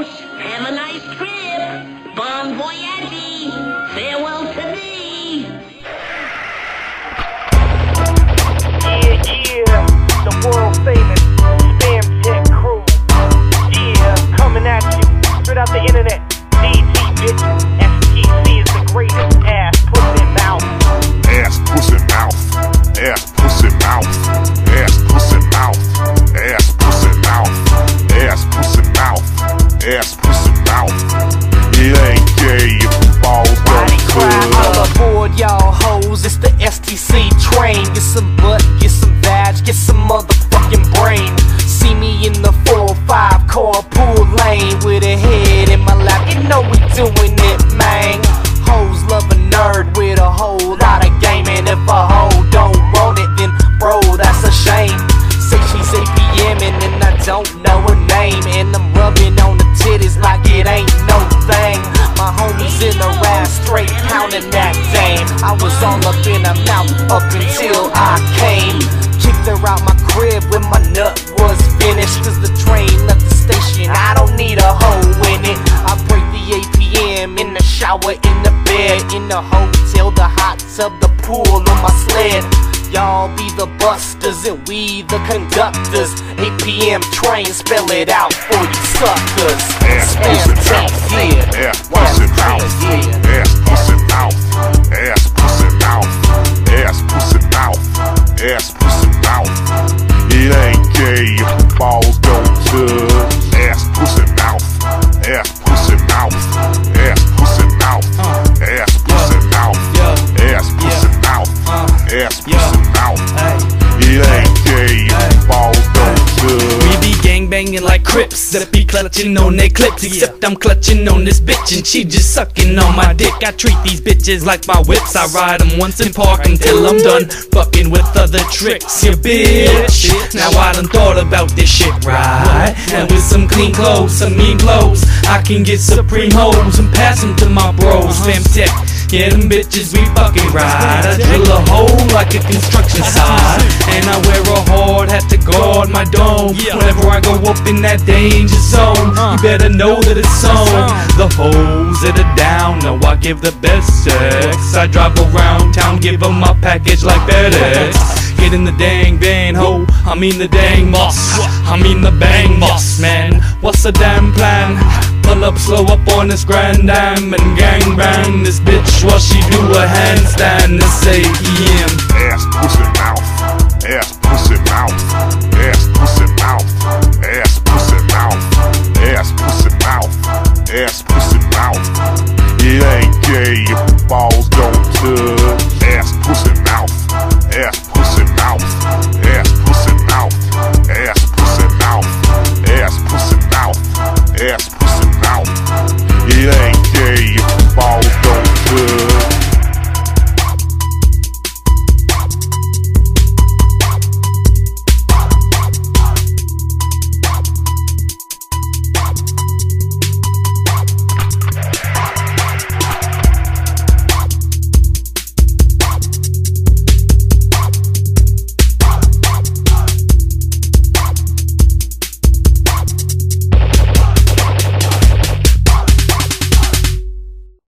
adios. Have a nice trip. Ass pussy mouth. It ain't gay if the balls Body don't all cut. aboard, y'all hoes. It's the STC train. Get some butt, get some badge, get some motherfucking brain. See me in the 4-5 carpool lane with a head in my lap. You know we doing it, man. Hoes love a nerd with a whole lot of game. And if a hoe don't want it, then bro, that's a shame. Say she's APMing and I don't know I was all up in her mouth up until I came. Kicked her out my crib when my nut was finished. Cause the train left the station. I don't need a hoe in it. I break the APM in the shower, in the bed, in the hotel, the hot tub, the pool on my sled. Y'all be the busters and we the conductors. 8 p.m. train, spell it out for you suckers. Spam pussy tech, yeah. Mouth. It ain't gay if the balls don't touch. Ass pussy mouth, ass pussy mouth, ass pussy mouth, ass pussy mouth, ass pussy mouth, ass pussy mouth. It ain't gay if the balls don't touch. We be gang banging like that be clutching on their clips. Except I'm clutching on this bitch and she just sucking on my dick. I treat these bitches like my whips. I ride them once and park until I'm done fucking with other tricks. You bitch. Now I done thought about this shit right. And with some clean clothes, some mean clothes, I can get supreme hoes and pass them to my bros. Fam tech. Yeah, them bitches we fucking ride. I drill a hole like a construction site. And I wear a hard hat to guard my dome. Whenever I go up in that danger zone, you uh. better know that it's on. The hoes that are down, know I give the best sex. I drive around town, give them my package like FedEx. Get in the dang van, ho. I mean the dang boss. I mean the Bang Bus, man. What's the damn plan? Pull up slow up on this grand dam and gang bang this bitch while she do a handstand. This APM.